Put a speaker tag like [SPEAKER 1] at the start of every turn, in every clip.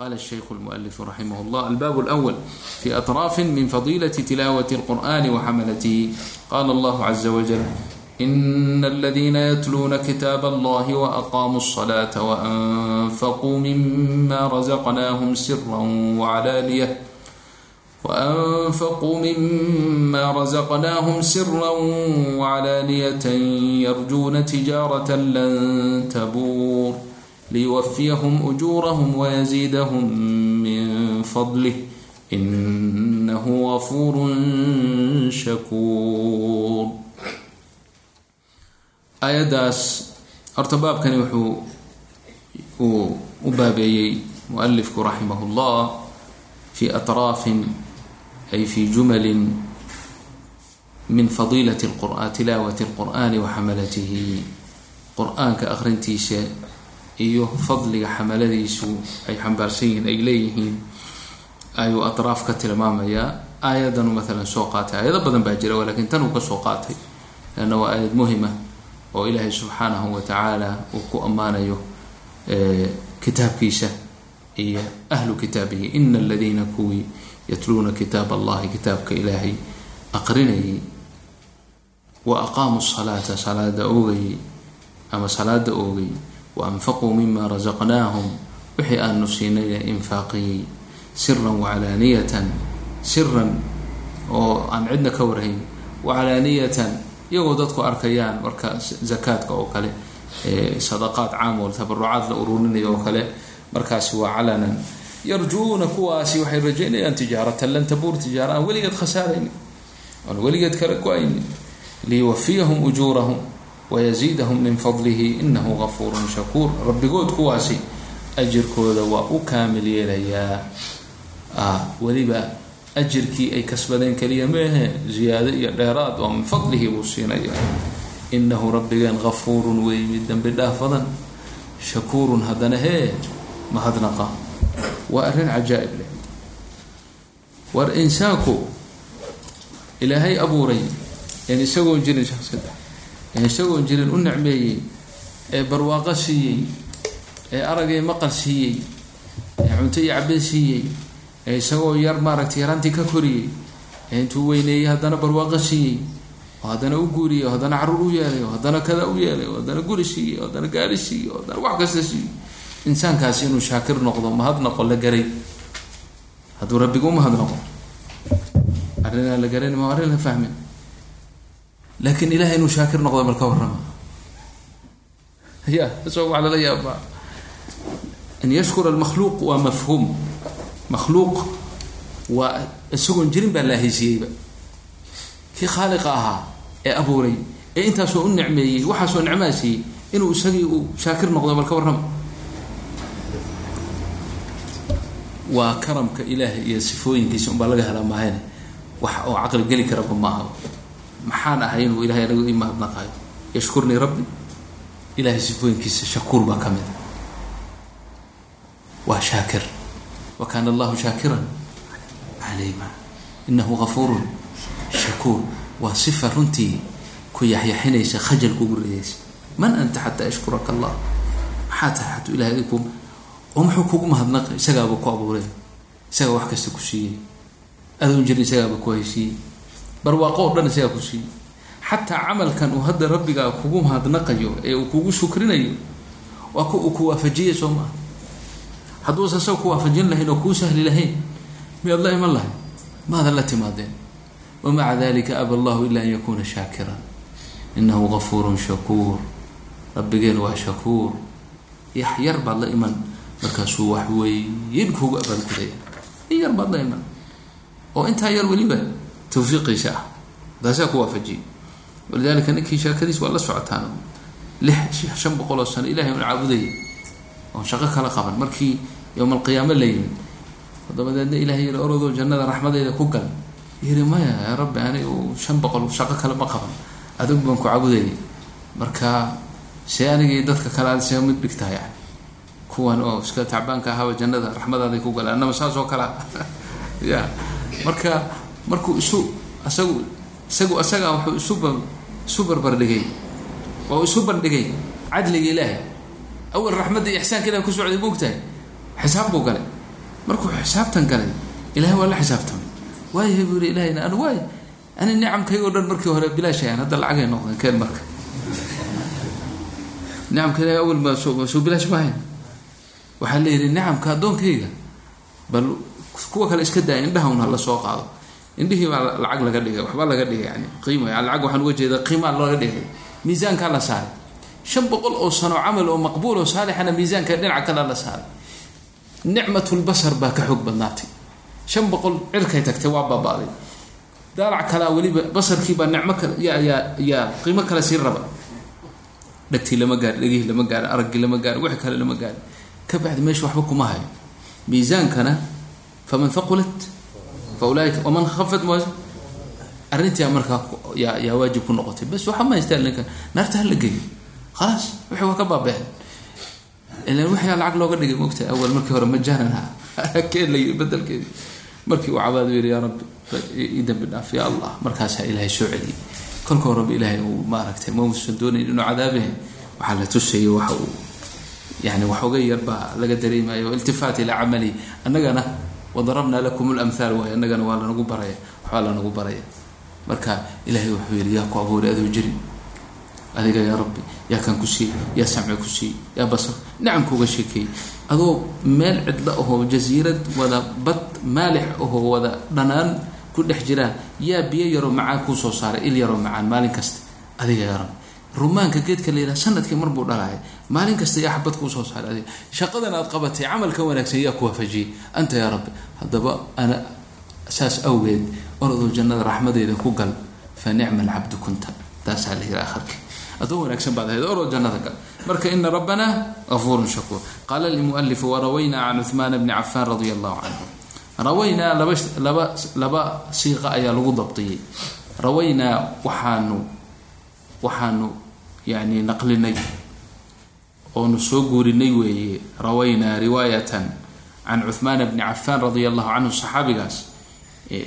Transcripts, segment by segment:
[SPEAKER 1] قال الشيخ المؤلف رحمه الله الباب الأول في أطراف من فضيلة تلاوة القرآن وحملته قال الله عز وجل إن الذين يتلون كتاب الله وأقاموا الصلاة وأنفقوا مما رزقناهم سرا وعلانية وأنفقوا مما رزقناهم سرا وعلانية يرجون تجارة لن تبور ليوفيهم أجورهم ويزيدهم من فضله إنه غفور شكور aayaddaas horta baabkani wuxuu uu u baabeeyey mualifku raximah اllah fi atraafin ay fi jumalin min fadiilati tilaawati اlqur'ani wa xamalatihi qur-aanka akrintiisa iyo fadliga xamaladiisu ay xambaarsan yihiin ay leeyihiin ayuu atraaf ka tilmaamayaa. Aayadanu maalan soo qaatay. Aayado badan baa jira lakiin tan uu ka soo qaatay. Lanna waa aayad muhima oo ilaahay subxaanahu wa tacaala uu ku ammaanayo kitaabkiisa iyo ahlu kitaabihi. Ina aladiina kuwii yatluuna kitaab allahi kitaabka ilaahay aqrinayay wa aqaamuu salaata salaada oogayay ama salaada oogay wa anfaquu mima rasaqnaahum wixii aanu siinayna infaaqiyey siran wacalaaniyatan siran oo aan cidna ka warhayn wacalaaniyatan iyagoo dadku arkayaan marka zakaadka oo kale sadaqaad caam tabarucaad la ururinayo oo kale markaasi waa calanan yarjuuna kuwaasi waxay rajaynayaan tijaaratan lan tabuur tijaara aan weligeed khasaaraynin aan weligeed kala go'aynin liyuwafiyahum ujuurahum wayaziidahum min fadlihi inahu gafuurun shakuur rabbigood kuwaasi ajirkooda waa u kaamil yeelayaa weliba ajirkii ay kasbadeen keliya meehe ziyaado iyo dheeraad oo min fadlihi buu siinaya inahu rabbigeen gafuurun wey mid dembi dhaaf shakuurun haddana hee mahadnaqa waa arrin cajaa'ib leh war insaanku ilaahay abuuray een isagoon jirin een isagoon jirin u nicmeeyey ee barwaaqo siiyey ee aragay maqal siiyey ee cunto iyo cabin siiyey ee isagoo yar maaragtay yaraantii ka koriyey ee intuu weyneeyey haddana barwaaqo siiyey oo haddana u guuriyey oo haddana carruur u yeelay oo haddana kada u yeelay oo haddana guri siiyey oo haddana gaari siiyey oo haddana wax kasta siiyey. Insaankaasi inuu shaakir noqdo mahadnaqo la garay. Hadduu rabbigu u mahadnaqo arrinaa la garan ma arrin la fahmin laakiin ilahay inuu shaakir noqdo bal ka warrama ya so waa lala yaabaa. An yashkura almakhluuq waa mafhuum makhluuq waa isagoon jirin baa la haysiiyeyba kii khaaliqa ahaa ee abuuray ee intaasoo u nicmeeyey waxaasoo nicmaa siiyey inuu isagii uu shaakir noqdo bal ka warrama waa karamka ilaahay iyo sifooyinkiisa unbaa laga helaa maahayne wax oo caqli geli karaba ma ahaba maxaan ahay inuu ilahay anigu ii mahadnaqayo? Yashkurnii rabbi. Ilahay sifooyinkiisa shakuur baa ka mid a waa shaakir. Wa kaana allahu shaakiran calima inahu gafuurun shakuur. Waa sifa runtii ku yaxyaxinaysa khajal kugu ridaysa man anta xataa yashkuraka allah? Maxaa tahay xatuu ilahay adiku oo muxuu kugu mahadnaqay? Isagaaba ku abuuray. Isagaa wax kasta ku siiyey. Adoon jirin isagaaba ku haysiiyey barwaaqo o dhan isagaa ku siiyey xataa camalkan uu hadda rabbigaa kugu mahadnaqayo ee uu kugu shukrinayo waa ku ku waafajiyay soo maaha hadduusa isaga ku waafajin lahayn oo kuu sahli lahayn miyaad la iman lahay maadan la timaadeen? Wamaca dalika aba allahu ila an yakuna shaakiran. Inahu gafuurun shakuur. Rabbigeen waa shakuur. Yax yar baad la iman markaasuu wax weyn kuugu abaalgudaya. In yar baad la iman. Oo intaa yar weliba tawfiiqiisa ah taasaa ku waafajiyay walidalika ninkii sheekadiis waa la socotaan lix shan boqol oo sano ilahay un caabudaya oon shaqo kala qaban markii yowma alqiyaamo la yimid dabadeedna ilahay yiri orodoo jannada raxmadeyda ku gal yiri maya yaa rabbi anigu shan boqol shaqo kale ma qaban adig baan ku caabudayay marka see anigii dadka kale aad see mid dhigtaa yani kuwan oo iska tacbaanka ahaaba jannada raxmadaaday ku galaan anama saas oo kalea ya marka markuu isu isagu isagu isagaa wuxuu isuba isu barbardhigay oo isu bandhigay cadliga ilaahay. Awal raxmadda iyo ixsaanka ilahi ku socday moogtahay xisaab buu galay. Markuu xisaabtan galay ilahay waa la xisaabtamay waayahay buu yihi ilahayna anu waay. Ani nicamkaygo dhan markii hore bilaash ayaan hadda lacagay noqdeen keen marka. Nicamka ilahay awal ma soo soo bilaash maahayn waxaa la yidhi nicamka addoonkayga bal kuwa kale iska daaya indhaha hala soo qaado indhihii baa lacag laga dhigay waxbaa laga dhigay yani qiima lacag waxaan uga jeeda qiimaa laga dhigay. Miisaankaa la saaray. Shan boqol oo sano camal oo maqbuul oo saalixana miisaanka dhinaca kale la saaray. Nicmatulbasar baa ka xoog badnaatay. Shan boqol cirkay tagtay waa baabaaday. Daalac kalaa weliba basarkiibaa nicmo kale yaa yaa qiimo kale sii raba. Dhagtii lama gaari dhegihii lama gaari araggii lama gaari wixii kale lama gaari ka bacdi meesha waxba kuma hayo. Miisaankana faman haqulat fa ulaaika waman khafat ma arrintii markaa yaa waajib ku noqotay. Bas waxa ma haystaan ninkan. Naarta hala geeyo khalaas wixii waa ka baabeen ilan wixii lacag looga dhigay mogta awal markii hore majaanan ha. Keen la yiri bedelkeedi markii uu cabaadu yidhi yaa rabbi ii dambi dhaaf. Ya allah. Markaasaa ilaahay soo celiyay. Kolka horeba ilaahay uu maaragtay ma uusan doonayn inuu cadaabahay waxaa la tusayo waxa uu yani waxooga yar baa laga dareemayo iltifaat ilaa camali. Annagana wadarabnaa lakum lamhaal waayo annagana waa lanagu baraya waxbaa lanagu baraya marka ilaahay wuxuu yidhi yaa ku abuuray adoo jiri adiga yaa rabbi yaa kan ku siiy yaa samci ku siiy yaa basar nicamkuuga sheekeeyey adoo meel cidlo ahoo jasiirad wada bad maalix ahoo wada dhanaan ku dhex jiraan yaa biyo yaroo macaan kuu soo saaray il yaroo macaan maalin kasta adiga yaa rabbi rumaanka geedka la yidhaha sannadkii mar buu dhalaaya maalin kasta yaa xabad kuu soo saaray adiga. Shaqadan aad qabatay camalka wanaagsan yaa ku waafajiyey. Anta yaa rabbi haddaba ana saas awgeed orodoo jannada raxmadeeda ku gal. Fa nicma alcabdu kunta. Taasaa la yidhi akharki addoon wanaagsan baad ahayd oroo jannada gal. Marka ina rabbana gafuurun shakuur. Qaala lmualifu warawaynaa can cuhmaana bni cafaan radia allahu canhu. Rawaynaa laba laba laba siiqa ayaa lagu dabdiyey rawaynaa waxaanu waxaanu yani naqlinay oonu soo guurinay weeye rawaynaa riwaayatan can cuhmaana bni cafaan radia allahu canhu saxaabigaas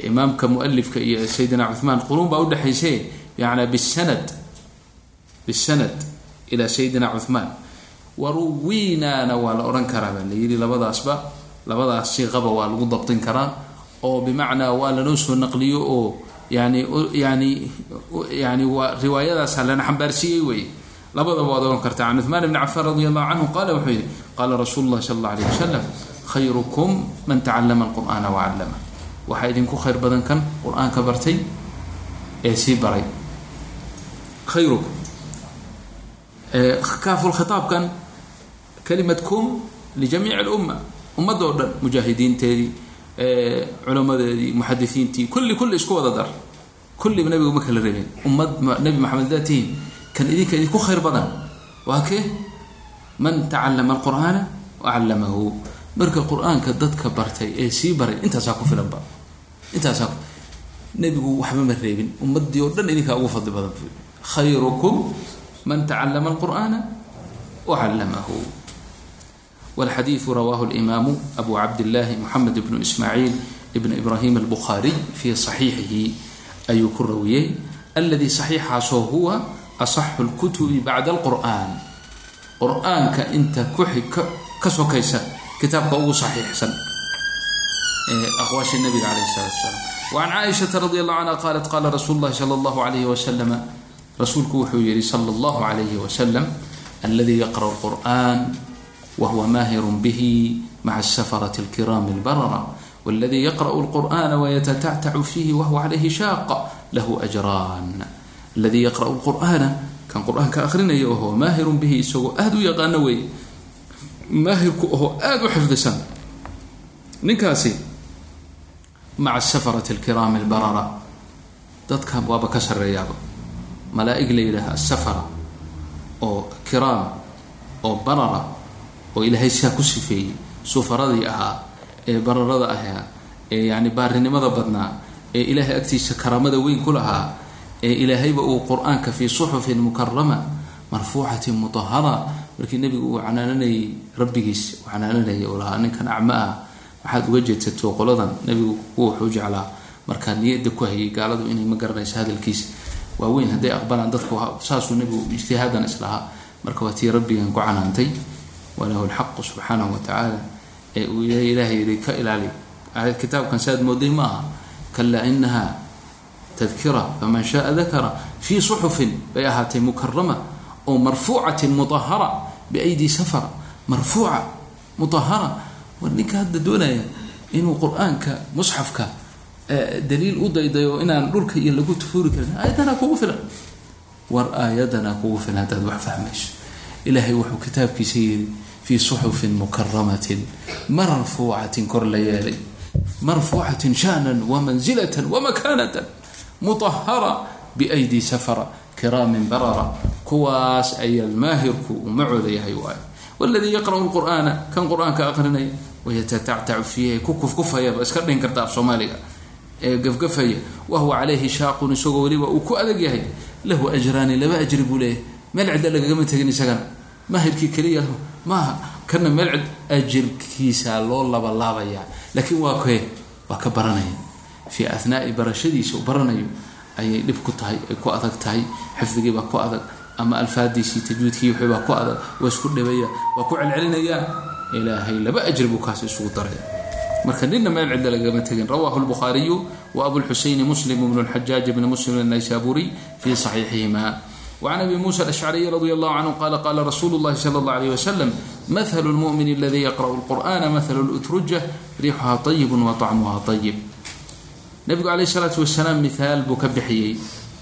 [SPEAKER 1] imaamka mualifka iyo sayidina cuhmaan quruun baa udhexayse yana bisanad bisanad ilaa sayidina cuhmaan waruwiinaana waa la odhan karaa baa la yidhi labadaasba labadaas siiqaba waa lagu dabtin karaa oo bimacnaa waa lanoo soo naqliyo oo yani yani yani waa riwaayadaasa lana xambaarsiiyey weeye labadaba waad ohan kartaa. Can cuhmaan bni cafaan radi allahu canhu qaala wuxuu yihi qaala rasuulu llahi sala alla alayh wasalam khayrukum man tacallama alqur'aana wacallama waxaa idinku khayr badan kan qur'aanka bartay ee sii baray. Khayrukum. Kaafulkhitaabkan kalimad kum lijamiic alumma. Ummadda oo dhan mujaahidiinteedii culamadeedii muxadisiintii kulli kulli isku wada dar kulliba nabiga ma kala rabeen ummad nabi maxamed daa tihiin kan idinka idinku khayr badan waa kee man tacallama alqur'aana wacallamahu marka qur-aanka dadka bartay ee sii baray intaasaa ku filanba intaasaa nebigu waxba ma reebin ummadii oo dhan idinkaa ugu fadli badan bu khayrukum man tacallama alqur'aana wacallamahu والxadيiث rawah الإmam أbu cabdالlahi mحamed بن ismاعيil بn إbrahim الbخariي fي صaxiixihi ayuu ku rawiyey alladii saxiixaasoo huwa asaxu lkutubi bacda alqur'aan qur'aanka inta ka sokaysa kitaabka ugu saxiixsan ee aqwaasha nabiga caleyh salatu salaam wacan caaishata radi allahu canha qaalat qaala rasuulu llahi sala allahu alayhi wasalam rasuulku wuxuu yihi sala allahu alayhi wasalam alladii yaqra lqur'an wa maahirun bihi maca asafarati alkiraami albarara wاladي yqرأ الqur'an وyتتعتع فيh whuwa عlayhi shaaq lah أجrاn اladي yqرأ الqur'ana kan qur'aanka akrinaya oho maahir bihi isagoo aad u yaqaano wey maahirku oho aad u xifdisan ninkaasi maca الsfرة الkram الbrرة dadka waaba ka sareeyaaba malaaئg la yidhaah الsfra oo kiraam oo barara oo ilaahay siaa ku sifeeyey sufaradii ahaa ee bararada ahaa ee yani baarinimada badnaa ee ilaahay agtiisa karaamada weyn ku lahaa ee ilaahayba uu qur'aanka fii suxufin mukarama marfuucatin mutahara markii nebigu uu canaananayay rabbigiis canaananayay uu lahaa ninkan acma ah waxaad uga jeedsato qoladan. Nebigu wuxuu jeclaa markaa niyada ku hayay gaaladu inay ma garanayso hadalkiisa. Waaweyn hadday aqbalaan dadku saasuu nebigu ijtihaadan islahaa marka waa tii rabbigan ku canaantay walahu lxaqu subxaanahu watacaala ee uu ilaahay yihi ka ilaali. Kitaabkan saad mooday ma aha kalaa inaha tadkira faman shaaa dakara fii suxufin. Bay ahaatay mukarama oo marfuucatin mutahara biaydi safara marfuuca mutahara war ninka hadda doonaya inuu qur'aanka musxafka daliil u daydayo inaan dhulka iyo lagu tufuuri karin aayadana kugu filan. War aayadana kugu filan haddaad wax fahmayso. Ilaahay wuxuu kitaabkiisa yidhi fii suxufin mukaramatin marfuucatin kor la yeelay marfuucatin shaanan wamanzilatan wamakanatan mutahara biaydi safara kiraamin barara kuwaas ayaa maahirku uu macooda yahay waay wladii yaqra'u lqur'aana kan qur'aanka wayatatactacu fiihi ku kufkufayaba iska dhin karta af soomaaliga ee gafgafaya wahuwa calayhi shaaqun isagoo weliba uu ku adag yahay lahu ajraani laba ajri buu leeyahay meel cidda lagagama tegin isagana maahirkii keliya maaha. Kana meel cid ajirkiisa loo labalaabayaa. Laakiin waa kee waa ka baranaya fii ahnaai barashadiisa uu baranayo ayay dhib ku tahay ay ku adag tahay. Xifdigiibaa ku adag ama alfaadiisii tajwiidkii wixii baa ku adag waa isku dhibaya waa ku celcelinayaan ilaahay laba ajri buu kaas isugu daray. Marka nina meel cidda lagama tegin. Rawahu lbukhaariyu wa abulxusayni muslim bnu lxajaaj bni muslim annaysaburiy fii saxiixihima وعن أبي موسى الأشعري رضي الله عنه قال قال رسول الله صلى الله عليه وسلم مثل المؤمن الذي يقرأ القرآن مثل الأترجة ريحها طيب وطعمها طيب نبgu عليه الصلاaة وaسلاaم مثaal buu ka bixiyey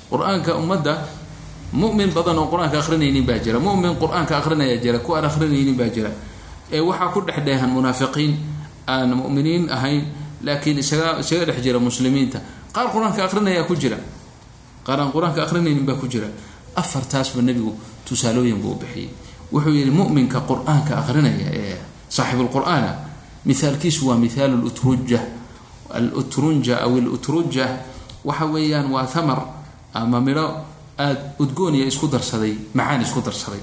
[SPEAKER 1] qur-aanka ummadda mumin badan oo qur-aanka akrinaynin baa jira mumin qur-aanka akrinaya jira ku aan akrinaynin baa jira ee waxaa ku dhex dheehan munaafiqiin aan muminiin ahayn laakiin isaga isaga dhex jira muslimiinta qaar qur-aanka akrinaya ku jira qaar aan qur-aanka akrinaynin baa ku jira afartaasba nebigu tusaalooyin buu bixiyey. Wuxuu yihi muminka qur'aanka akrinaya ee saaxibulqur'aana mithaalkiisu waa mithaalu lutruja alutrunja aw ilutruja waxa weeyaan waa thamar ama midho aada udgooniya isku darsaday macaan isku darsaday.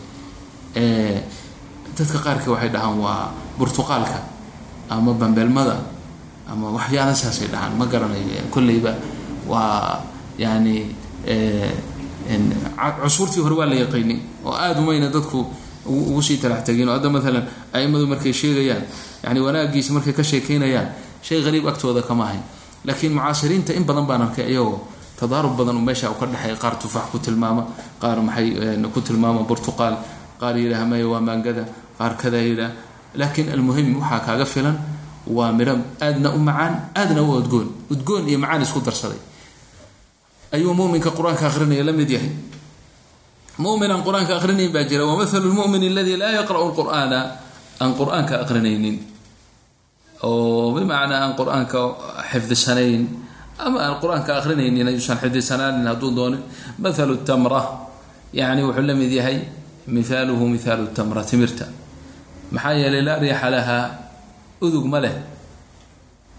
[SPEAKER 1] Dadka qaarka waxay dhahaan waa burtuqaalka ama bambeelmada ama waxyaala saasay dhahaan ma garanayo kolleyba waa yani cusuurtii hore waa la yaqiinay oo aada umayna dadku ugu sii talax tegin oo hadda maalan aimadu markay sheegayaan yani wanaagiisa markay ka sheekeynayaan shay qariib agtooda kama ahayn. Laakiin mucaasiriinta in badan baan arkay iyagoo tadaarub badan meesha ka dhexeeya qaar tufaax ku tilmaama qaar maxay ku tilmaama burtuqaal qaar yidhaah maya waa maangada qaar kada yidhaah laakiin almuhim waxaa kaaga filan waa midho aadna u macaan aadna u udgoon. Udgoon iyo macaan isku darsaday ayuu muminka qur'aanka akrinaya la mid yahay. Muminaan qur'aanka akrinayn baa jira. Wamahalu lmumin aladi laa yaqra'u lqur'aana aan qur'aanka akrinaynin oo bimacnaa aan qur'aanka xifdisanayn. Ama aan qur'aanka akrinaynin ayuusan xifdisanaanin hadduu doonin. Mathalu tamra. Yani wuxuu la yahay mihaaluhu mihaalu tamra timirta. Maxaa yeelay laa riixa lahaa udug ma leh.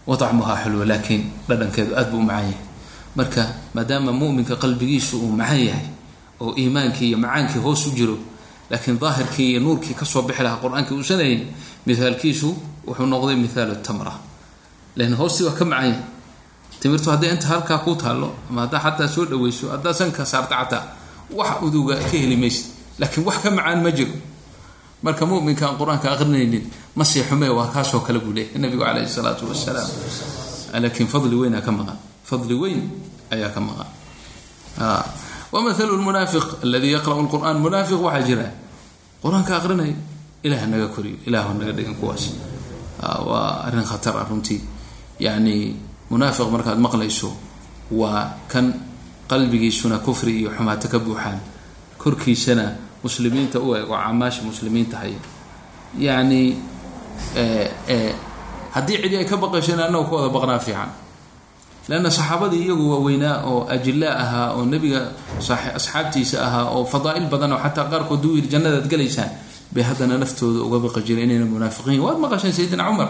[SPEAKER 1] Waطacmuhaa xulwa laakiin dhadhankeedu aad buu u yahay marka maadaama muminka qalbigiisu uu macaan yahay oo iimaankii iyo macaankii hoos u jiro laakiin daahirkii iyo nuurkii ka soo bixi lahaa qur'aankii uusanayn mihaalkiisu wuxuu noqday mihaalu tamra. Lan hoostii waa ka macaan yahay. Timirtu hadday inta halkaa ku taallo ama haddaa xataa soo dhaweyso haddaa sanka saarta xataa wax uduga ka heli maysid. Laakiin wax ka macaan ma jiro. Marka muminka aan qur'aanka aqrinaynin ma sii xumee waa kaasoo kale buu leeyahy nabigu calayhi salaatu wasalaam laakiin fadli weynaa ka maqan. Fadli weyn ayaa ka maqan. Wamahalu lmunaafiq aladii yaqra'u lqur'aan munaafiq waxaa jira. Qur'aanka aqrinaya ilaah naga koriyo ilaahu naga dhigan kuwaas. Waa arrin khatar ah runtii. Yacni munaafiq markaad maqlayso waa kan qalbigiisuna kufri iyo xumaato ka buuxaan. Korkiisana muslimiinta u eg oo camaasha muslimiinta haya. Yacni haddii cidi ay ka baqayso in annagu ka wada baqnaa fiican leanna saxaabadii iyagu waaweynaa oo ajilaa ahaa oo nebiga asxaabtiisa ahaa oo fadaa'il badan oo xataa qaarkood u yiri jannadaad galaysaan bay haddana naftooda uga baqi jireen inayna munaafiqiin waad maqasheen sayidina cumar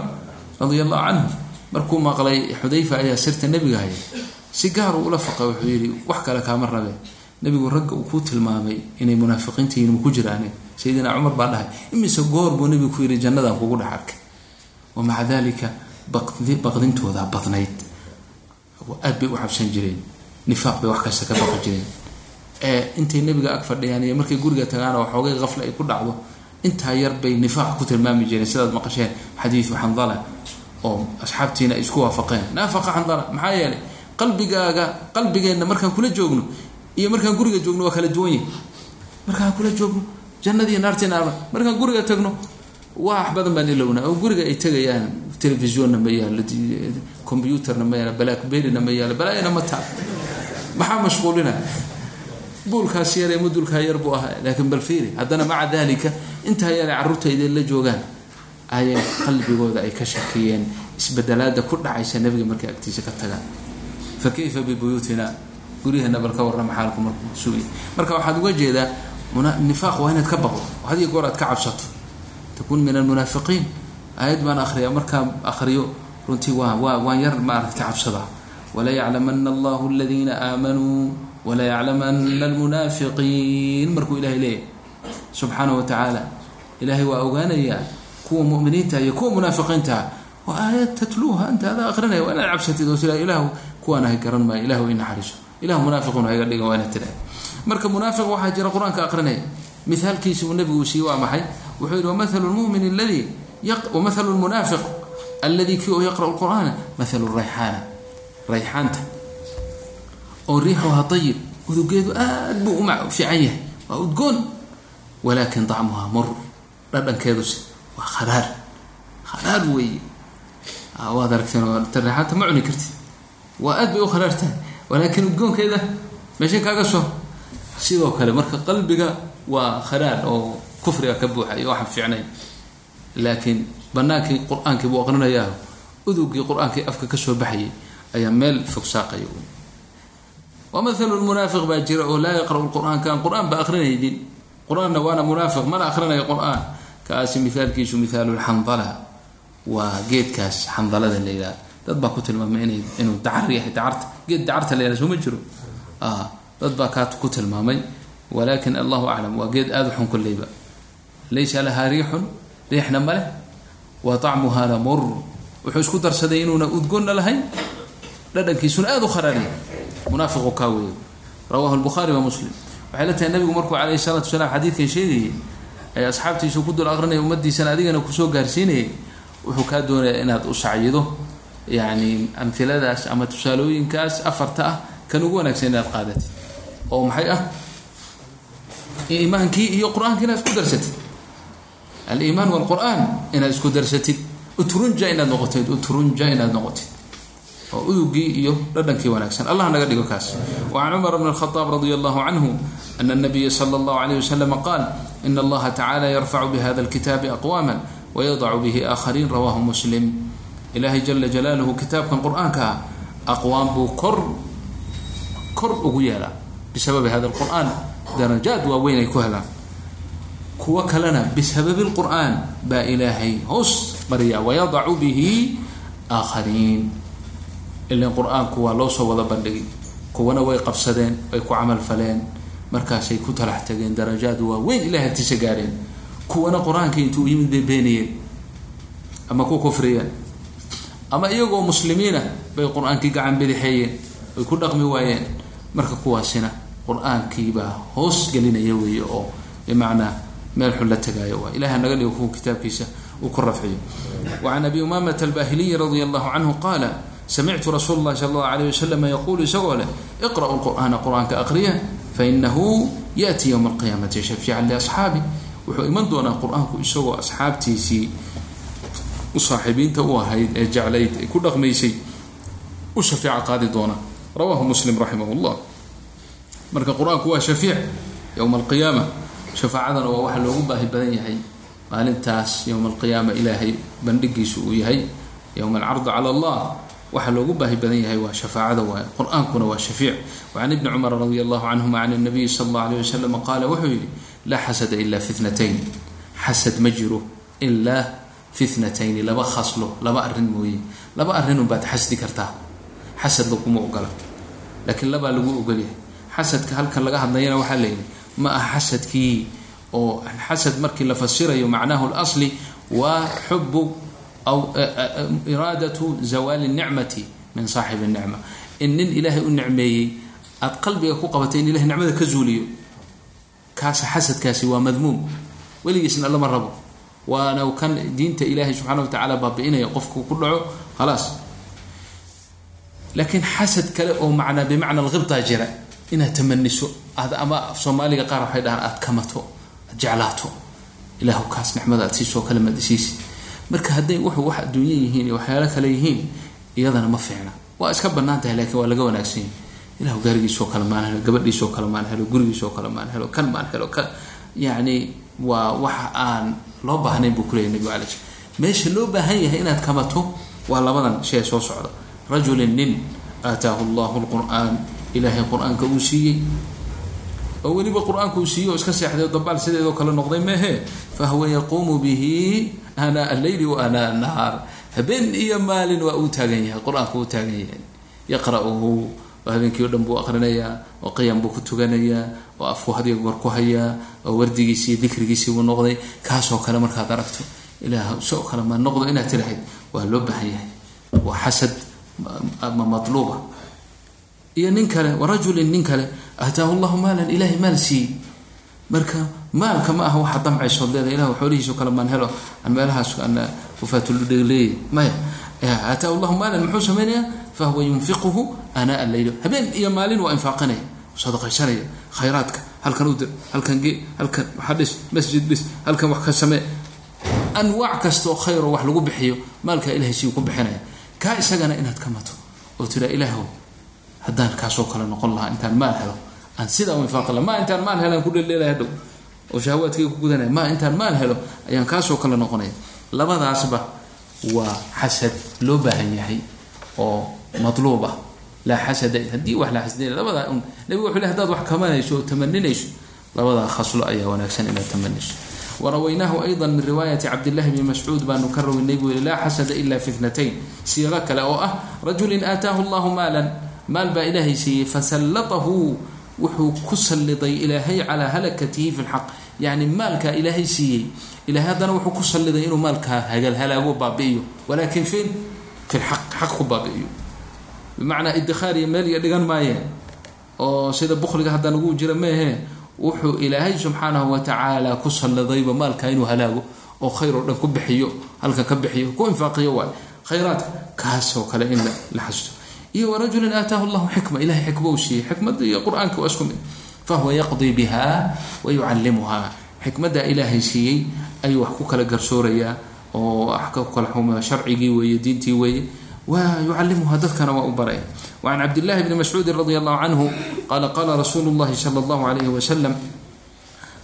[SPEAKER 1] radia allahu canhu markuu maqlay xudayfa ayaa sirta nebiga haya si gaaru ula faqay wuxuu yidhi wax kale kaama rabe nebigu ragga uu ku tilmaamay inay munaafiqiintihiin ma ku jiraane sayidina cumar baa dhahay imise goor buu nebigu ku yidhi jannadaan kugu dhex arkay wa dalika baqdintoodaa badnayd aad bay u cabsan jireen. Nifaaq bay wax kasta ka baqi jireen. Intay nebiga ag fadhiyaan iyo markay guriga tagaan oo xoogay qafle ay ku dhacdo intaa yar bay nifaaq ku tilmaami jireen. Sidaad maqasheen xadiidu xandala oo asxaabtiina ay isku waafaqeen. Naafaqa xandala maxaa yeelay qalbigaaga qalbigeenna markaan kula joogno iyo markaan guriga joogno waa kala duwan yahi markaan kula joogno jannadii naartiina arma markaan guriga tagno wax badan baan ilowna oo guriga ay tegayaan telefisonna ma yaalo combyuterna ma yaalo blackberryna ma yaalo balaayana ma taal. Maxaa mashquulina? Buulkaas yar mudulkaa yar buu ahaa laakiin bal fiiri haddana maca dalika intaa yar ee la joogaan ayay qalbigooda ay ka shakiyeen isbedelaada ku dhacaysa nebiga markay agtiisa ka tagaan. Fa bibuyuutina guryaheena bal ka warrama xaalku markuu suuya marka waxaad uga jeedaa nifaaq waa inaad ka baqdo had goor aad ka cabsato takun min almunaafiqiin aayad baan akhriya markaan akhriyo runtii waa waa waan yar maaragta cabsadaa wala yaclamana allahu aladiina aamanuu wala yaclamana almunaafiqiin. Markuu ilahay leeyahy subxaana wa tacaala ilaahay waa ogaanayaa kuwa muminiinta iyo kuwa munaafiqiinta. Waa aayad tatluuha anta adaa akrinaya waa inaad cabsatid oo tira ilaahu kuwaan ahay garan maayo ilahu i naxariiso. Ilahu munaafiqun hayga dhigan waa inaad tiraha marka munaafiq waxaa jira qur'aanka aqrinaya mithaalkiisi uu nabigu siiye waa maxay wuxuu yihi wamahalu lmumin aladi wamahalu lmunaafiq alladii kii oo yaqra'u lqur'aana mahalu rayxaana. Rayxaanta. Oo riixuhaa ayib udugeedu aad buu u fiican yahay waa udgoon walaakin dacmuhaa mur dhadhankeeduse waa kharaar kharaar weeye. Waad aragteen rayxaanta ma cuni kartid. Waa aad bay u kharaartahay walaakin udgoonkeeda meesha kaaga soo. Sidoo kale marka qalbiga waa kharaar oo kufriga ka buuxa iyo waxaan fiicnay. Laakiin banaankii qur'aankii buu aqrinayaa udugii qur'aankii afka ka soo baxayay ayaa meel fog saaqaya wamahalu lmunaafiq baa jira oo laa yaqra'u lqur'aan kaan qur'aan ba aqrinaynin. Qur'aanna waana munaafiq mana aqrinayo qur'aan. Kaasi mithaalkiisu mithaalu lxandala waa geedkaas xandalada la yidhaha dad baa ku tilmaamay inay inuu dacar yahay dacarta geed dacarta la yidhaha soo ma jiro? Dad baa kaa ku tilmaamay. Walakin allahu aclam waa geed aada u xun laysa lahaa riixun riixna ma leh wa طacmuha lamur wuxuu isku darsaday inuuna udgoonna lahayn dhadhankiisuna aada u kharaariya. Munaafiqu kaa weeyo rawahu lbukhaari wa muslim. Waxay la tahay nabigu markuu calayhi salaatu wasalaam xadiidkan sheegayay ee asxaabtiisu ku dul aqrinaya ummadiisana adigana ku soo gaarsiinayay wuxuu kaa doonayaa inaad u sacyido. Yani amhiladaas ama tusaalooyinkaas afarta ah kan ugu wanaagsan inaad qaadatid. Oo maxay ah? Iimaankii iyo qur'aankii isku darsatid aliimaan walqur'aan inaad isku darsatid utrunja inaad noqotid utrunja inaad noqotid oo udugii iyo dhadhankii wanaagsan allah naga dhigo kaas wacan cumar bn الkhطاab radi allahu canhu ana الnabiya slى اllahu عalيه waslm qaal in allaha tacala yarfacu bihada اlkitaabi aqwama wayadacu bihi aakhariin rawahu muslim ilaahay jala jalaaluhu kitaabkan qur-aanka ah aqwaam buu kor kor ugu yeelaa bisababi hada lqur'aan darajaad waaweyn ay ku helaan kuwo kalena bisababi lqur'aan baa ilaahay hoos mariyaa wayadacu bihi aakhariin. Ilan qur'aanku waa loo soo wada bandhigay kuwana way qabsadeen way ku camal faleen. Markaasay ku talax tageen darajaad waaweyn ilahay agtiisa gaareen kuwana qur'aankii intuu yimid bay beeniyeen ama ku kufriyeen. Ama iyagoo muslimiina bay qur'aankii gacan bidixeeyeen way ku dhaqmi waayeen. Marka kuwaasina qur'aankiibaa hoos gelinaya weeye oo bimacnaa meel xun la tagaayo waa ilaha naga dhigo kuwa kitaabkiisa uu ku rafciyo. Wacan abi umamata albahiliyi radia allahu canhu qaala samictu rasuul اllahi sala allahu alayh wasalam yaquulu isagoo leh iqra'u lqur'aana qur'aanka aqriya fainahu yaأti ywma alqiyaamati shafiican liasxaabi wuxuu iman doonaa qur'aanku isagoo asxaabtiisii saaxiibiinta u ahayd ee jeclayd ay ku dhaqmaysay u shafeeca qaadi doona. Rawahu muslim raximah llah marka qur'aanku waa shafiic yowma alqiyaama shafaacadana waa waxa loogu baahi badan yahay maalintaas yowma alqiyaama ilaahay bandhigiisu uu yahay yowma alcardi cala allah. Waxa loogu baahi badan yahay waa shafaacada waay qur'aankuna waa shafiic. Wacan ibni cumar radi allahu canhuma can nabiyi sala allah alayh wasalam qaala wuxuu yihi laa xasada ila fitnatayn. Xasad ma jiro ilaa fitnatayni laba khaslo laba arrin mooye. Laba arrin unbaad xasdi kartaa. Xasad laguma ogola. Laakiin labaa lagu ogolyahay. Xasadka halkan laga hadlayana waxaa layidhi ma aha xasadkii oo xasad markii la fasirayo macnahu lasli waa xubu aw iraadatu zawaali nicmati min saaxibi nicma. In nin ilaahay u nicmeeyey aada qalbiga ku qabatay in ilahay nicmada ka zuuliyo kaas xasadkaasi waa madmuum. Weligiisna lama rabo. Waana kan diinta ilaahay subxana watacaala baabi'inaya qofku ku dhaco khalaas. Laakiin xasad kale oo macnaa bimacna alkhibtaa jira inaad tamaniso aad ama soomaaliga qaar waxay dhahaan aad kamato aad jeclaato. Ilaahu kaas nicmada aad siisoo kale madisiisi marka hadday wuxuu wax adduunye yihiin iyo waxyaalo kale yihiin iyadana ma fiicna. Waa iska bannaan tahay laakiin waa laga wanaagsan yahi ilahu gaarigiisoo kale maan helo gabadhiisoo kale maan helo gurigiisoo kale maan helo kan maan helo kan yacni waa waxa aan loo baahnayn buu kuleeyay nabigu alay sl meesha loo baahan yahay inaad kamato waa labadan shee soo socda. Rajulin nin aataahu allahu lqur'aan ilaahay qur'aanka uu siiyey oo weliba qur'aanka uu siiyey oo iska seexday oo dabaal sideedoo kale noqday mehe fahuwa yaquumu bihi aanaa alleyli wa aanaa annahaar habeen iyo maalin waa uu taagan yahay qur'aanka uu taagan yahay yaqra'uhu oo habeenkii o dhan buu aqrinayaa oo qiyam buu ku tuganayaa oo afku hadiga goor ku hayaa oo wardigiisii iyo dikrigiisii buu noqday kaasoo kale markaad aragto ilaah soo kale ma noqdo inaad tirahayd waa loo baahan yahay waa xasad ma matluuba iyo nin kale warajulin nin kale aataahu llahu maalan ilahay maal siiyey. Marka maalka ma aha waxaa damcaysood leedahay ilah xoolihiisao kale maan helo aan meelahaas ana ufaatuludhegleeyay maya aataahu llahu maalan muxuu samaynayaa? Fahuwa yunfiquhu anaa alleyl habeen iyo maalin waa infaaqinaya sadaqaysanaya khayraadka halkan u dir halkan ge halkan waxa dhis masjid dhis halkan wax ka samee. Anwaac kastaoo khayr oo wax lagu bixiyo maalkaa ilahay siuu ku bixinaya. Kaa isagana inaad ka mato oo tiraa ilaahow haddaan kaasoo kale noqon lahaa intaan maal helo. Aan sidaa u infaaqi laha ma intaan maal helaan ku dheldheelaya hadhow. Oo shahawaadkayga ku gudanaya ma intaan maal helo ayaan kaasoo kale noqonaya. Labadaasba waa xasad loo baahan yahay oo matluub ah. Laa xasada haddii wax la xasdaya labadaa un nabigu wuxuu le hadaad wax kamanayso oo tamaninayso labadaa khaslo ayaa wanaagsan inaad tamanayso. Warawaynaahu ayضa min riwaayati cabdillahi bni mascuud baanu ka rawaynay buu yihi laa xasada ila fi itnatayn siiqo kale oo ah rajulin aataahu allahu maalan maal baa ilaahay siiyey fasallatahu wuxuu ku salliday ilaahay calaa halakatihi fi lxaq yacni maalkaa ilaahay siiyey ilahay haddana wuxuu ku salliday inuu maalkaa hagalhalaago baabi'iyo. Walaakin fin fi lxaq xaq ku baabi'iyo. Bimacnaa idikhaar iyo meel iyo dhigan maayeen oo sida bukliga hadda nagu jira meehe wuxuu ilaahay subxaanahu watacaala ku salladayba maalkaa inuu halaago oo khayr oo dhan ku bixiyo halkan ka bixiyo ku infaaqiyo waay. Khayraadka kaasoo kale in la xasusto iyo warajulin aataahu llahu xikma ilahay xikma uu siiyey xikmadda iyo qur'aanka waa isku mid. Fahuwa yaqdii biha wa yucallimuha xikmadda ilaahay siiyey ayuu wax ku kala garsoorayaa oo wax ku kala xuma sharcigii weeye diintii weeye wa yucallimuha dadkana waa u baraya. Wacan cabdillahi bni mascuudin radi allahu canhu qaala qaala rasuulu llahi sala allahu alayhi wasalam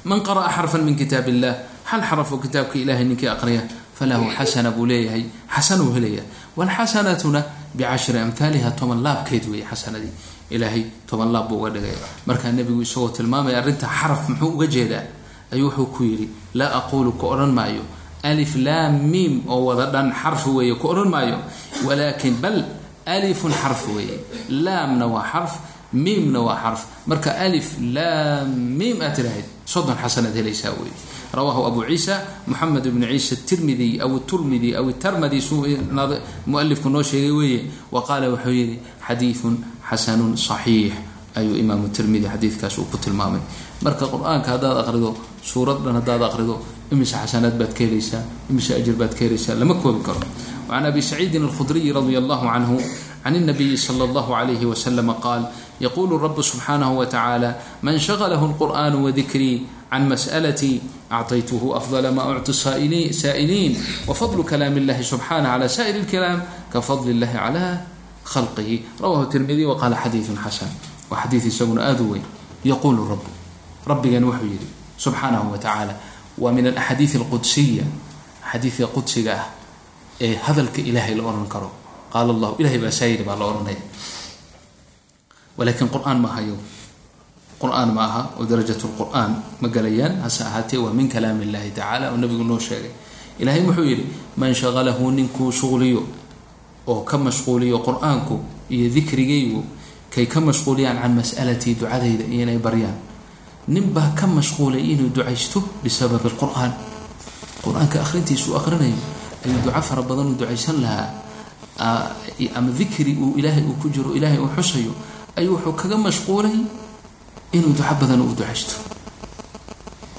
[SPEAKER 1] man qara'a xarfan min kitaab illah hal xarafoo kitaabka ilahay ninkii aqriya falahu xasana buu leeyahay xasanuu helaya walxasanatuna bicashri amhaaliha toban laabkeed weeye xasanadii ilaahay toban laab buu uga dhigaya markaa nebigu isagoo tilmaamaya arrinta xaraf muxuu uga jeedaa ayuu wuxuu ku yidhi laa aquulu ku odhan maayo alif laam miim oo wada dhan xarf weeye ku odhan maayo walaakin bal alifun xarf weeye laamna waa xarf miimna waa xarf marka alif laam miim aad tirahayd soddon xasanaad helaysaa wey rawaahu abu ciisa moxamed bnu ciisa tirmidiy aw turmidi aw tarmadi mualifku noo sheegay weeye. Wa qaala wuxuu yidhi xadiidun xasanun saxiix ayuu imaamu tirmidi xadiidkaas uu ku tilmaamay. Marka qur'aanka haddaad aqrido suurad dhan haddaad aqrido imise xasanaad baad ka helaysaa imise ajir baad ka helaysaa lama koobi karo. Can abi saciidin alkhudriyi radi allahu canhu can nabiyi sala allahu alayhi waslama qaal يقول الرب سبحانه وتعالى من شغله القرآن وذكري عن مسألتي أعطيته أفضل ما أعطي السائلين وفضل كلام الله سبحانه على سائر الكلام كفضل الله على خلقه رواه الترمذي وقال حديث حسن وحديث سجن آذوي يقول الرب ربي وحي سبحانه وتعالى ومن الأحاديث القدسية حديث قدسي ee hadalka ilaahay la ohan karo qaala allahu ilahay walaakiin qur'aan ma ahayo qur'aan ma aha oo darajat lqur-aan ma galayaan hase ahaatee waa min kalaam illahi tacala oo nabigu noo sheegay. Ilaahay wuxuu yidhi man shaqalahu ninkuu shuqliyo oo ka mashquuliyo qur'aanku iyo dikrigaygu kay ka mashquuliyaan can mas'alatii ducadayda iyo inay baryaan. Ninbaa ka mashquulay inuu ducaysto bisababi lqur-aan qur'aanka akhrintiisuu akhrinayo ayuu duco fara badan u ducaysan lahaa. Ama dikri uu ilaahay uu ku jiro ilaahay uu xusayo ayuu wuxuu kaga mashquulay inuu duco badan u ducaysto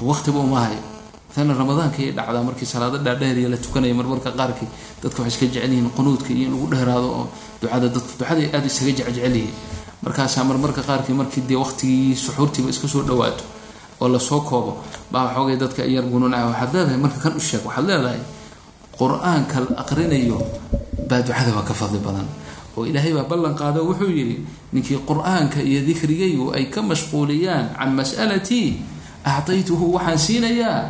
[SPEAKER 1] waqtiba uma hayo maalan ramadaanka ayay dhacdaa markii salaado dhaadheeriya la tukanaya marmarka qaarkii dadka waxay iska jecel yihiin qunuudka iyo in lagu dheeraado oo ducada dadku ducaday aada isaga jecjecel markaasaa marmarka qaarkii markii dee waqtigii suxuurtiiba iska soo dhawaato oo la soo koobo baa waxoogay dadka yar gunuunaca waxaad leedahay marka kan u sheeg waxaad leedahay qur'aanka la aqrinayo baa ducadaba ka fadli badan oo ilaahay baa ballan qaado wuxuu yidhi ninkii qur'aanka iyo dikrigaygu ay ka mashquuliyaan can mas'alatii actaytuhu waxaan siinayaa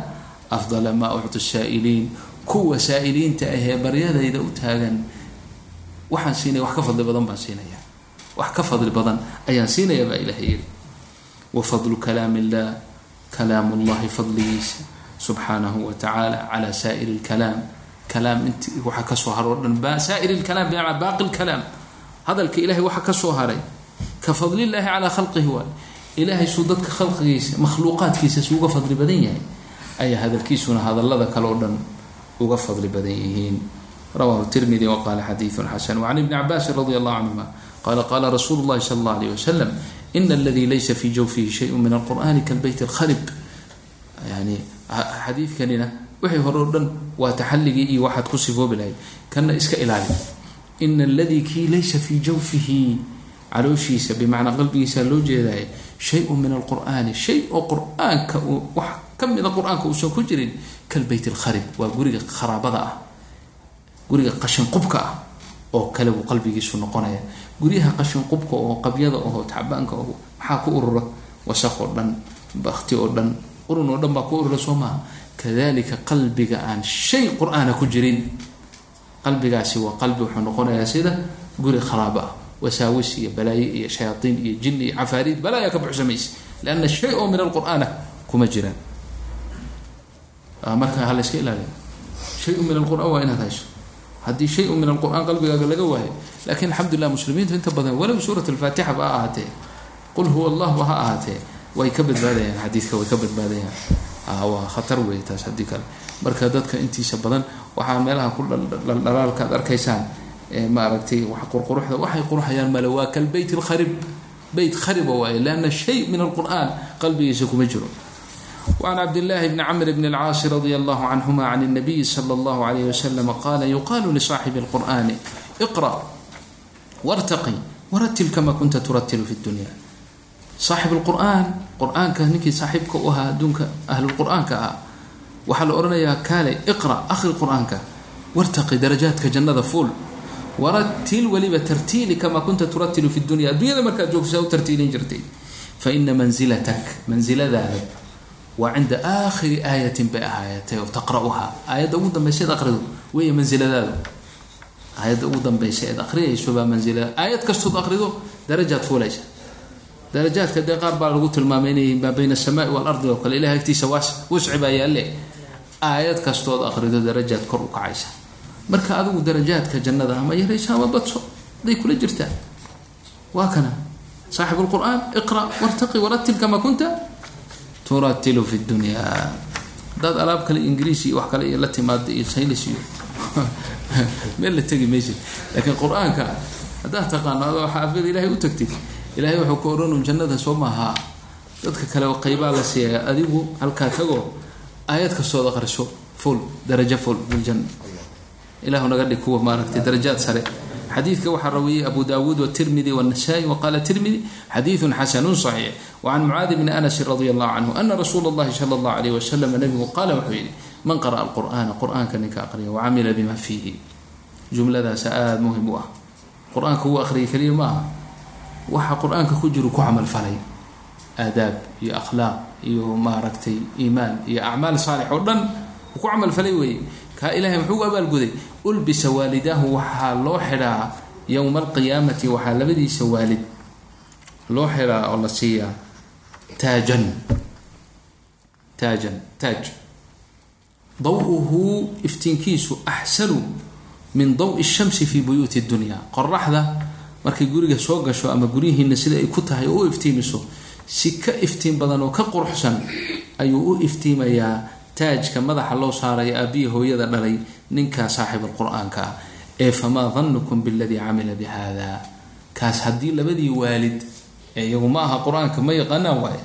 [SPEAKER 1] afdala maa uctu saa'iliin kuwa saa'iliinta ahee baryadayda u taagan waxaan siinaya wax ka fadli badan baan siinaya. Wax ka fadli badan ayaan siinaya baa ilaahay yidhi. Wa fadlu kalaam illah kalaamu llahi fadligiisa subxaanahu wa tacaala calaa saa'iri lkalaam kalaam int waxa ka soo haro o dhan saa'ir lkalaam bimacnaa baaqi lkalaam hadalka ilahay waxa ka soo haray. Ka fadlilaahi calaa khalqihi waay. Ilaahay suu dadka khalqigiisa makhluuqaadkiisa su uga fadli badan yahay ayaa hadalkiisuna hadallada kale oo dhan uga fadli badan yihiin. Rawahu tirmidi waqaala xadiidun xasan. Wacan ibni cabaasin radi allahu canhuma qala qala rasuulu llahi sala allah alayh wasalam ina aladii laysa fii jawfihi shayun min alqur'ani kalbeyt alkharib yani xadiidkanina wixii hore oo dhan waa taxalligii iyo waxaad ku sifoobi lahayd. Kana iska ilaali ina aladii kii laysa fii jawfihi calooshiisa bimacnaa qalbigiisa loo jeedaya shay-un min alqur'aani shay oo qur'aanka uu wax ka mida qur'aanka uusan ku jirin kalbayt alkharib waa guriga kharaabada ah guriga qashinqubka ah oo kale buu qalbigiisu noqonaya guryaha qashinqubka oo qabyada oo tacabaanka oo maxaa ku urura wasaq oo dhan bakti oo dhan qurun oo dhan baa ku urura soo maaha kadalika qalbiga aan shay qur'aana ku jirin qalbigaasi waa qalbi wuxuu noqonayaa sida guri kharaabo ah. Wasaawis iyo balaaye iyo shayaaiin iyo jin iyo cafaariid balaaya ka buxsamaysa lianna shay oo min alqur'aana kuma jiraan. Marka ha la iska ilaaliya shay-un min alqur'aan waa inaad hayso. Haddii shay-un min alqur'aan qalbigaaga laga waayo lakiin alxamdulilah muslimiintu inta badan walow suurat alfaatixa ha ahaatee. Qul huwa allahu ha ahaatee. Way ka badbaadayaan xadiidka way ka badbaadayaan. Waa khatar wey taas haddii kale marka dadka intiisa badan waxaa meelaha ku dhaldhalaalka ad arkaysaan maaragtay wax qurquruxda waxay qurxayaan male waa kal beyt lkharib beyt khariba waaye lianna shay min alqur'aan qalbigiisa kuma jiro وعن عبد الله بن عمرو بن العاص رضي الله عنهما عن النبي صلى الله عليه وسلم قال يقال لصاحب القرآن اقرأ وارتقي ورتل كما كنت ترتل في الدنيا صاحب القرآن قرآنك ninkii saaxiibka u ahaa adduunka ahlulqur'aanka ah waxaa la odhanayaa kaalay iqra akhri qur'aanka wartaqi darajaadka jannada fuul. Waratil weliba tartiili kamaa kunta turatilu fi dunya. Addunyada markaad joogto saa u tartiilin jirtay. Faina manzilatak mansiladaada waa cinda aakhiri aayatin bay ahaayatay oo taqra'uhaa aayadda ugu dambaysa eed aqrido weeye mansiladaadu aayadda ugu dambaysa eed aqriyayso baa mansilada aayad kastood aqrido darajaad fuulaysa. Darajaadka dee qaar baa lagu tilmaamay inay maa bayna asamaai waalardi oo kale. Ilahay agtiisa waas wusci baa yaalle aayad kastood aqrido darajaad kor u kacaysa. Marka adigu darajaadka jannada ama yaraysa ama badso haday kula jirtaan. Waa kana. Saaxib lqur'aan iqra wartaqi waratil kama kunta turatilu fi dunya. Haddaad alaab kale ingiriis iyo wax kale la timaado iyo saylis iyo meel la tegi maysid. Laakiin qur'aanka haddaad taqaano adoo xaafid ilahay u tagtid. Ilahay wuxuu ka odhanun jannada soo maaha. Dadka kale qaybaa la siiyaya adigu halkaa tagoo aayad kastood aqriso full darajo full biljanna ilahu naga dhig kuwa maaragtay darajaad sare xadiidka waxaa rawiyey abu dawuud wtirmidi wnasaai waqala tirmidi xadiidu xasanu صaxiix wacan mucaadi bni anasi radi allahu canhu ana rasuula اllahi sala اllah alayh wasalam nabigu qaala wuxuu yihi man qara'a alqur'ana qur'aanka ninka aqriya wacamila bima fiihi jumladaasa aada muhim u ah qur-aanka wuu aqriyay keliya ma aha waxa qur-aanka ku jiru ku camalfalay aadaab iyo akhlaaq iyo maaragtay iimaan iyo acmaal saalix oo dhan ku camalfalay weeye. Kaa ilahay muxuu u abaalguday ulbisa waalidaahu waxaa loo xidhaa yowma alqiyaamati waxaa labadiisa waalid loo xidhaa oo la siiyaa taajan. Taajan taaj. Daw-uhu iftiinkiisu axsanu min dawi shamsi fi buyuuti dunya. Qoraxda markay guriga soo gasho ama guryihiina sida ay ku tahay oo u iftiimiso si ka iftiin badan oo ka quruxsan ayuu u iftiimayaa taajka madaxa loo saaraya aabbiya hooyada dhalay ninkaa saaxib alqur-aanka ah ee famaa danukum biladii camila bi kaas haddii labadii waalid ee iyagu ma aha qur'aanka ma yaqaanaan waaye.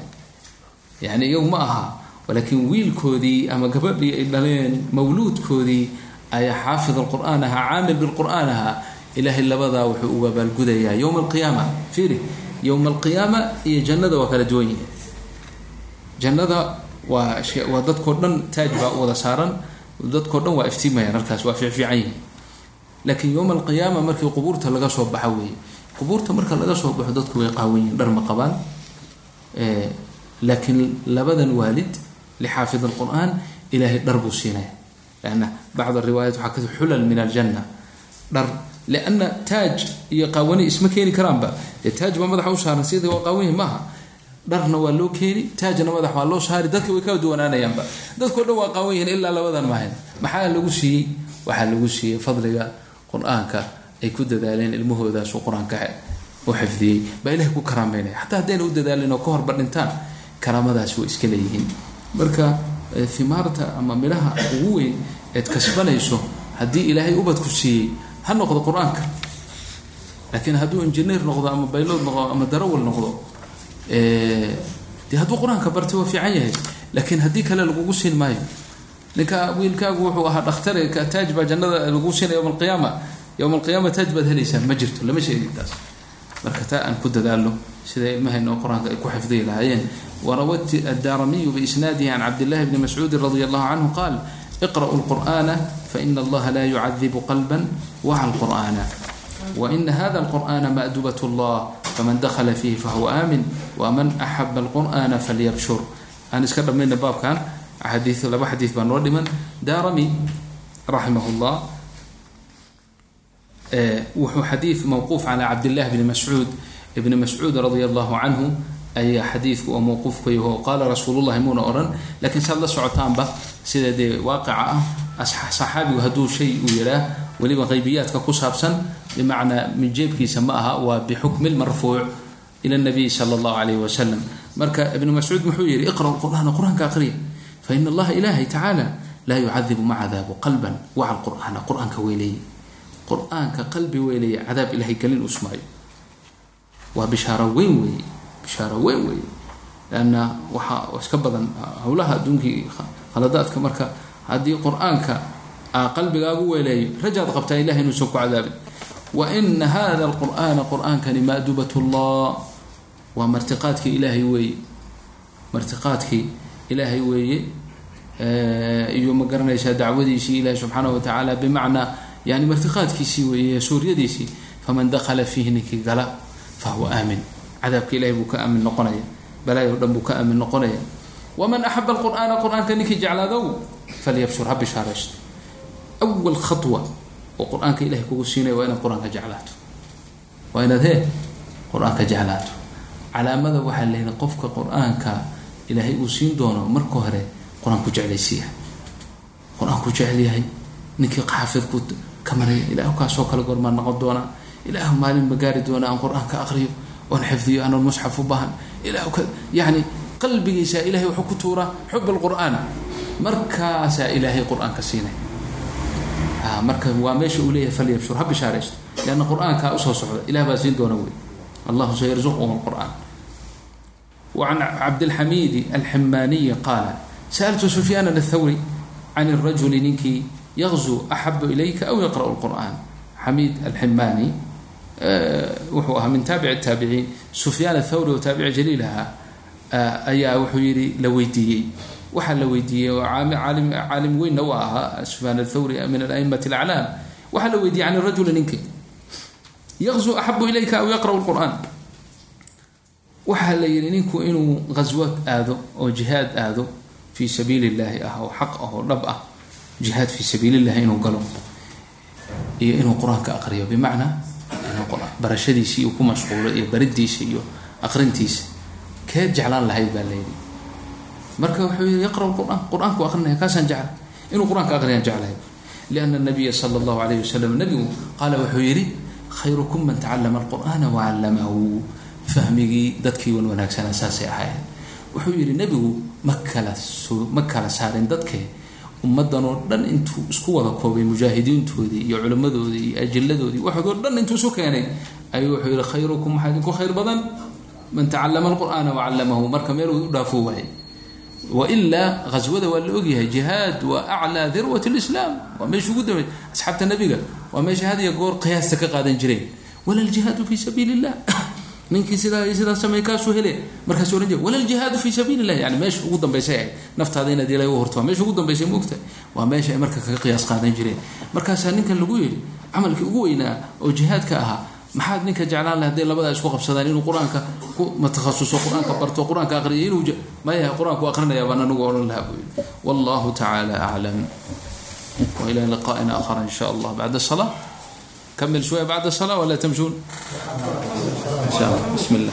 [SPEAKER 1] Yani iyagu ma aha laakiin wiilkoodii ama gabadhii ay dhaleen mawluudkoodii ayaa xaafid alqur'aan ahaa caamil bilqur'aan ahaa ilaahay labadaa wuxuu uga abaalgudayaa yowma alqiyaama. Fiiri yowma alqiyaama iyo jannada waa kala duwan yihiin jannada waa waa dadkao dhan taaj baa u wada saaran dadkao dhan waa iftiimayaan halkaas waa fiicfiican yihiin laakiin yowma alqiyaama markii qubuurta laga soo baxa weeye qubuurta marka laga soo baxo dadku way qaawan yihiin dhar ma qabaan. Laakiin labadan waalid lixaafid alqur'aan ilaahay dhar buu siinaya. Lanna bacd ariwaayat waxaa ka xulal min aljanna dhar lianna taaj iyo qaawani isma keeni karaanba. Dee taaj baa madaxa u saaran sida waa qaawanyihi maaha. Dharna waa loo keeni taajna madax waa loo saari. Dadka way kala duwanaanayaanba. Dadkao dhan waa qaawan yihiin ilaa labadan maahayn maxaa lagu siiyey? Waxaa lagu siiyey fadliga qur'aanka ay ku dadaaleen ilmahoodaasu qur'aanka u xifdiyey. Baa ilahay ku karaameynaya xataa haddayna u dadaalin oo ka horba dhintaan karaamadaasi way iska leeyihiin. Marka himaarta ama midhaha ugu weyn eed kasbanayso haddii ilaahay ubadku siiyey ha noqdo qur'aanka. Laakiin hadduu injineer noqdo ama baylood noqdo ama darawal noqdo dee hadduu qur'aanka bartay waa fiican yahay. Laakiin haddii kale lagugu siin maayo. Ninka wiilkaagu wuxuu ahaa dhakhtare taaj baa jannada lagu siinaya yowma alqiyaama. Yowma alqiyaama taaj baad helaysaa ma jirto lama sheegin taas. Marka taa aan ku dadaalno sida ilmahayna oo qur'aanka ay ku xifdiyi lahaayeen. Warawat addaaramiyu biisnaadihi can cabdillahi bni mascuudin radi allahu canhu qaal iqra'u lqur'ana faina allaha la yucadibu qalba waca lqur'ana waina hada alqur'ana ma'dubat allah faman dakhala fiihi fahuwa aamin waman axaba alqur'ana falyabshur aan iska dhammayna baabkan xadii laba xadiid baa noo dhiman daarami raximah llah wuxuu xadiid mawquuf calaa cabdillahi bni mascuud ibni mascuud radia allahu canhu ayaa xadiidku oo mawquuf ku yaho qaala rasuulullahi muuna odhan laakiin saad la socotaanba sida dee waaqica ah saxaabigu hadduu shay uu yidhaah weliba qaybiyaadka ku saabsan bimacnaa min jeebkiisa ma aha waa bixukmi lmarfuuc ila nabiy sala allahu calayhi wasalam marka ibnu mascuud muxuu yihi iqra'u qur'aana qur'aanka aqriya faina allaha ilaahay tacaala laa yucadibu ma cadaabu qalban. Waca lqur'aana qur'aanka qur'aanka qalbi weyleeye cadaab ilahay gelin usmaayo waa bishaaro weyn weeye bishaaro weyn weeye lanna waxaa iska badan howlaha adduunkii khaladaadka marka haddii qur'aanka qalbigaagu weeleeyo rajaad qabtaa ilahay inuusan ku cadaabin wa ina hada alqur'aana qur'aankani maadubat llah waa martiqaadkii ilaahay weeye martiqaadkii ilaahay weeye iyo ma garanaysaa dacwadiisii ilahi subxaanahu watacaala bimacnaa yani martiqaadkiisii weeye suuryadiisii faman dakhala fiihi ninkii gala fahuwa aamin cadaabka ilahay buu ka aamin noqonaya balaayo dhan buu ka aamin noqonaya. Waman axaba alqur'aana qur'aanka ninkii jeclaadow falyabshur ha bishaaraysto. Awal khatwa oo qur'aanka ilahay kugu siinaya waa inaad qur'aanka jeclaato. Waa inaad hee qur'aanka jeclaato. Calaamada waxaa leeyahay qofka qur'aanka ilaahay uu siin doono marka hore qur'aanku jeclaysiiya. Qur'aanku jecelyahay ninkii xaafidku ka maraya ilahu kaasoo kale goormaan noqon doonaa. Ilaahu maalin ma gaari doona aan qur'aanka aqriyo oon xifdiyo anoon musxaf u baahan. Yani qalbigiisa ilahay wuxuu ku tuuraa xub alqur'aan markaasaa ilaahay qur'aanka siinay. Ah, marka waa meesha uu leeyahay falyabshur ha bishaaraysto lianna qur'aankaa u soo socda ilah baa siin doona wey allahu sayarzuqhum alqur'an wacan cabdilxamiidi alximaaniyi qaala sa'altu sufyaanan athawri can irajuli ninkii yaqzuu axabu ilayka aw yaqra'u lqur'an xamiid alximaani Eh, wuxuu ahaa min taabic taabiciin sufyaan athawri oo taabici jaliil ahaa eh, ayaa wuxuu yidhi la weydiiyey. Waxaa la weydiiyey oo caalim weynna u ahaa sufyaan athawri eh, min aimati aclaam waxaa la weydiiyey can rajuli ninki yaqzu axabu ilayka aw yaqra'u lqur'aan waxaa la yidhi ninku inuu ghaswaad aado oo jihaad aado fii sabiili illaahi ah oo xaq ah oo dhab ah jihaad fii sabiili illahi inuu galo iyo inuu qur'aanka aqriyo. Bimacnaa inuu barashadiisa iyo ku mashquulo iyo baridiisa iyo aqrintiisa keed jeclaan lahayd baa layidhi marka wuxuu yii yaqra quraan qur'aanku aqrinaya kaasaan jeclay inuu qur'aanka aqriyaan jeclahay liana nabiya sala allahu alayh wasalam nabigu qaala wuxuu yidhi khayrukum man tacallama alqur'aana wacallamahu fahmigii dadkii wan wanaagsanaa saasay ahayd wuxuu yidhi nebigu ma kala ma kala saarin dadkee ummaddan oo dhan intuu isku wada koobay mujaahidiintoodii iyo culimmadoodii iyo ajiladoodii waxoodoo dhan intuu isu keenay ayuu wuxuu yihi khayrukum waxaa idinku khayr badan. Man tacallama alqur'aana wacallamahu marka meel u dhaafo waayey wailaa ghaswada waa la ogyahay jihaad waa aclaa dirwat lislaam waa meesha ugu dambey asxaabta nabiga waa meesha had iyo goor qiyaasta ka qaadan jireen. Wala ljihaadu fi sabiili illah ninkii sidaa sidaas sameey kaasuu hele markaas ohan jir walaaljihaadu fii sabiil yani meesha ugu dambaysa ahayd naftaada inaad ilaah u horto meesha ugu dambaysa moogta waa meesha ay marka kaga qiyaas qaadan jireen. Markaasaa ninkan lagu yidhi camalkii ugu weynaa oo jihaadka ahaa maxaad ninka jeclaan laha haday labadaa isku qabsadaan inuu qur'aanka ku matakhasuso qur'aanka barto qur'aanka aqriya inuu maya qur'aanku aqrinaya baan anigu odhan lahaa buu yidhi. Wallahu tacaala aclam wailaa liqaa'ina akhar in sha allah. Bacda salaa كمل شوية بعد الصلاة ولا تمشون إن شاء الله بسم الله